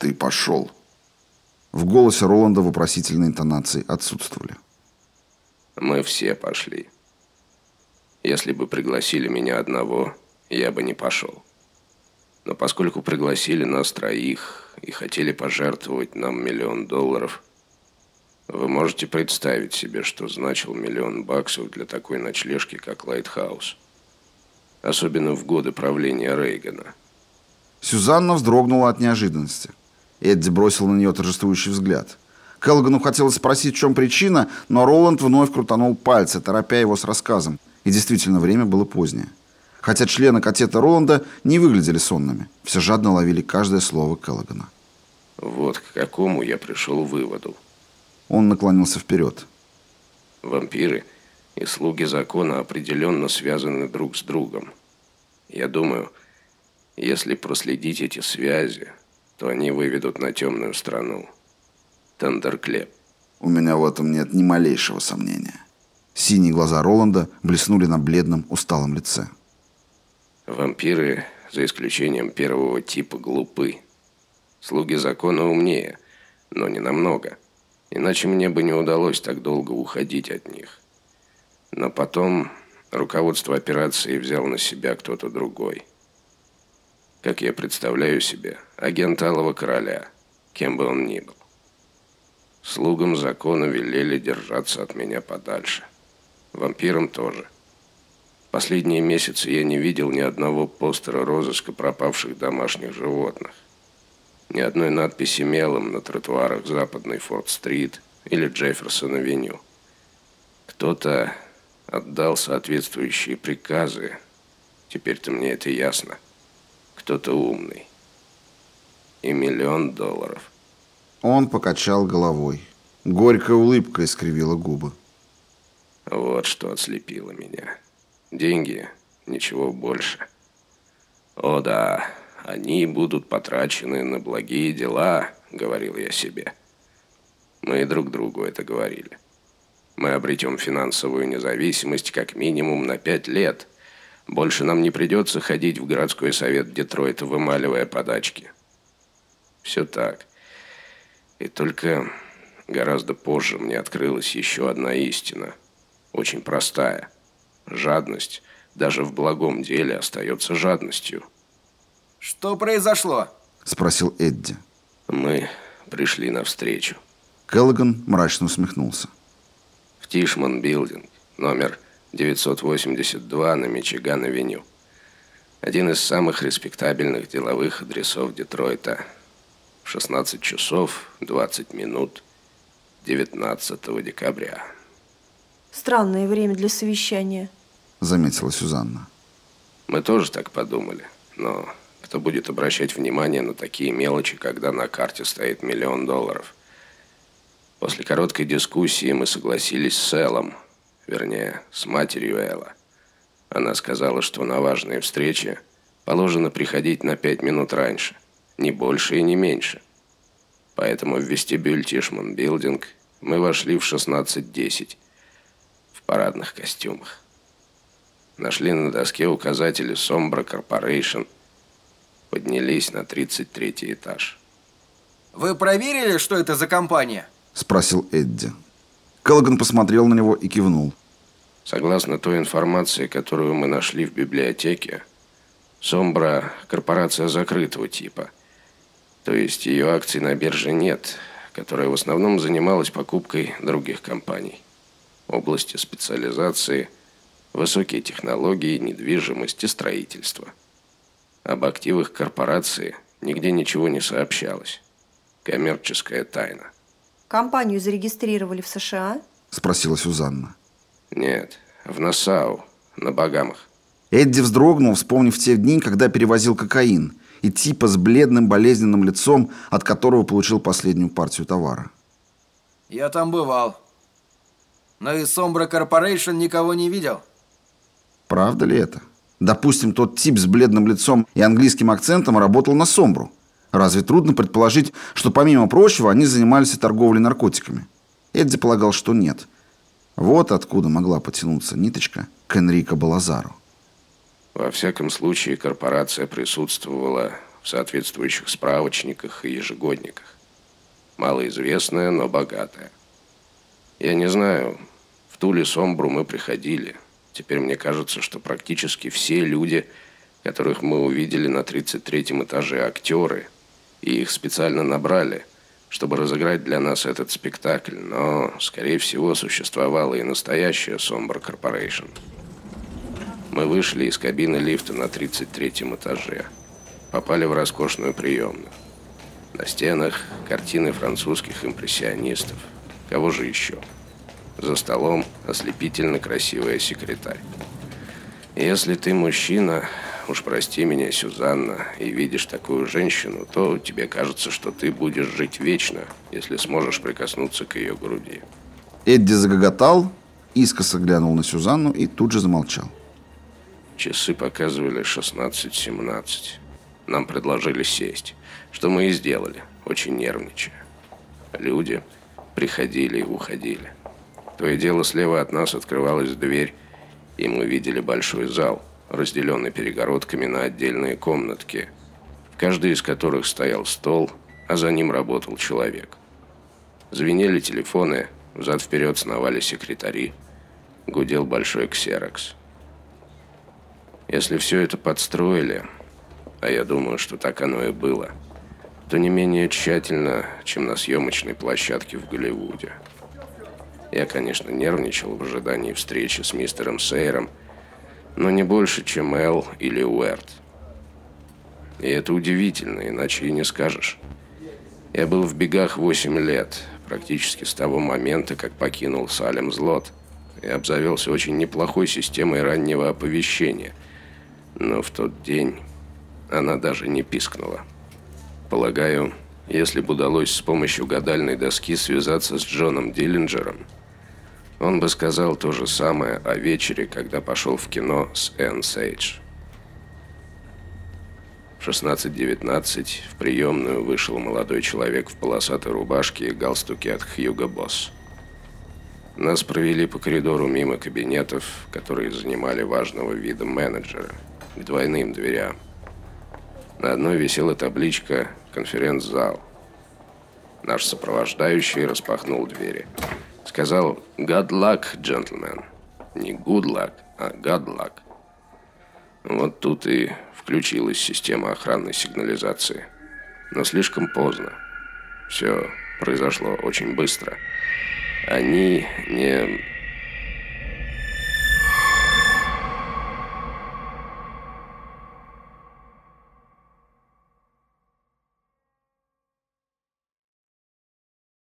ты пошел?» В голосе Роланда вопросительные интонации отсутствовали. «Мы все пошли. Если бы пригласили меня одного, я бы не пошел. Но поскольку пригласили нас троих и хотели пожертвовать нам миллион долларов, вы можете представить себе, что значил миллион баксов для такой ночлежки, как Лайтхаус. Особенно в годы правления Рейгана. Сюзанна вздрогнула от неожиданности. Эдди бросил на нее торжествующий взгляд. Келлогану хотелось спросить, в чем причина, но Роланд вновь крутанул пальцы, торопя его с рассказом. И действительно, время было позднее. Хотя члены катета Роланда не выглядели сонными. Все жадно ловили каждое слово Келлогана. Вот к какому я пришел выводу. Он наклонился вперед. Вампиры и слуги закона определенно связаны друг с другом. Я думаю, если проследить эти связи, то они выведут на темную страну. Тандерклеп. У меня в этом нет ни малейшего сомнения. Синие глаза Роланда блеснули на бледном, усталом лице. Вампиры, за исключением первого типа, глупы. Слуги закона умнее, но не намного. Иначе мне бы не удалось так долго уходить от них. Но потом руководство операции взял на себя кто-то другой. Как я представляю себе, агент Алого Короля, кем бы он ни был. Слугам закона велели держаться от меня подальше. Вампирам тоже. Последние месяцы я не видел ни одного постера розыска пропавших домашних животных. Ни одной надписи мелом на тротуарах Западной Форд-стрит или Джефферсон-авеню. Кто-то отдал соответствующие приказы. Теперь-то мне это ясно кто-то умный. И миллион долларов. Он покачал головой. Горькая улыбка искривила губы. Вот что отслепило меня. Деньги, ничего больше. О да, они будут потрачены на благие дела, говорил я себе. Мы друг другу это говорили. Мы обретем финансовую независимость как минимум на пять лет – больше нам не придется ходить в городской совет Детройта, вымаливая подачки. Все так. И только гораздо позже мне открылась еще одна истина. Очень простая. Жадность даже в благом деле остается жадностью. Что произошло? Спросил Эдди. Мы пришли навстречу. Келлоган мрачно усмехнулся. В Тишман Билдинг, номер 982 на Мичиган-авеню. Один из самых респектабельных деловых адресов Детройта. В 16 часов 20 минут 19 декабря. Странное время для совещания, заметила Сюзанна. Мы тоже так подумали, но кто будет обращать внимание на такие мелочи, когда на карте стоит миллион долларов? После короткой дискуссии мы согласились с Эллом – вернее, с матерью Элла. Она сказала, что на важные встречи положено приходить на пять минут раньше, не больше и не меньше. Поэтому в вестибюль Тишман Билдинг мы вошли в 16.10 в парадных костюмах. Нашли на доске указатели Sombra Corporation, поднялись на 33 этаж. «Вы проверили, что это за компания?» – спросил Эдди. Келлоган посмотрел на него и кивнул. Согласно той информации, которую мы нашли в библиотеке, Сомбра – корпорация закрытого типа. То есть ее акций на бирже нет, которая в основном занималась покупкой других компаний. Области специализации, высокие технологии, недвижимость и строительство. Об активах корпорации нигде ничего не сообщалось. Коммерческая тайна. Компанию зарегистрировали в США? Спросила Сюзанна. Нет, в Нассау, на Багамах. Эдди вздрогнул, вспомнив те дни, когда перевозил кокаин, и типа с бледным болезненным лицом, от которого получил последнюю партию товара. Я там бывал. Но из Sombra Corporation никого не видел. Правда ли это? Допустим, тот тип с бледным лицом и английским акцентом работал на Сомбру. Разве трудно предположить, что помимо прочего они занимались и торговлей наркотиками? Эдди полагал, что нет – вот откуда могла потянуться ниточка к Энрико Балазару. Во всяком случае, корпорация присутствовала в соответствующих справочниках и ежегодниках. Малоизвестная, но богатая. Я не знаю, в ту ли Сомбру мы приходили. Теперь мне кажется, что практически все люди, которых мы увидели на 33-м этаже актеры, и их специально набрали, чтобы разыграть для нас этот спектакль, но, скорее всего, существовала и настоящая Сомбра Корпорейшн. Мы вышли из кабины лифта на 33-м этаже. Попали в роскошную приемную. На стенах картины французских импрессионистов. Кого же еще? За столом ослепительно красивая секретарь. Если ты мужчина, уж прости меня, Сюзанна, и видишь такую женщину, то тебе кажется, что ты будешь жить вечно, если сможешь прикоснуться к ее груди. Эдди загоготал, искоса глянул на Сюзанну и тут же замолчал. Часы показывали 16-17. Нам предложили сесть, что мы и сделали, очень нервничая. Люди приходили и уходили. То и дело слева от нас открывалась дверь, и мы видели большой зал, разделенный перегородками на отдельные комнатки, в каждой из которых стоял стол, а за ним работал человек. Звенели телефоны, взад-вперед сновали секретари, гудел большой ксерокс. Если все это подстроили, а я думаю, что так оно и было, то не менее тщательно, чем на съемочной площадке в Голливуде. Я, конечно, нервничал в ожидании встречи с мистером Сейром, но не больше, чем Эл или Уэрт. И это удивительно, иначе и не скажешь. Я был в бегах 8 лет, практически с того момента, как покинул Салем Злот, и обзавелся очень неплохой системой раннего оповещения – но в тот день она даже не пискнула. Полагаю, если бы удалось с помощью гадальной доски связаться с Джоном Диллинджером, он бы сказал то же самое о вечере, когда пошел в кино с Энн Сейдж. В 16.19 в приемную вышел молодой человек в полосатой рубашке и галстуке от Хьюго Босс. Нас провели по коридору мимо кабинетов, которые занимали важного вида менеджера – к двойным дверям. На одной висела табличка «Конференц-зал». Наш сопровождающий распахнул двери. Сказал «God luck, gentlemen». Не «good luck», а «God luck». Вот тут и включилась система охранной сигнализации. Но слишком поздно. Все произошло очень быстро. Они не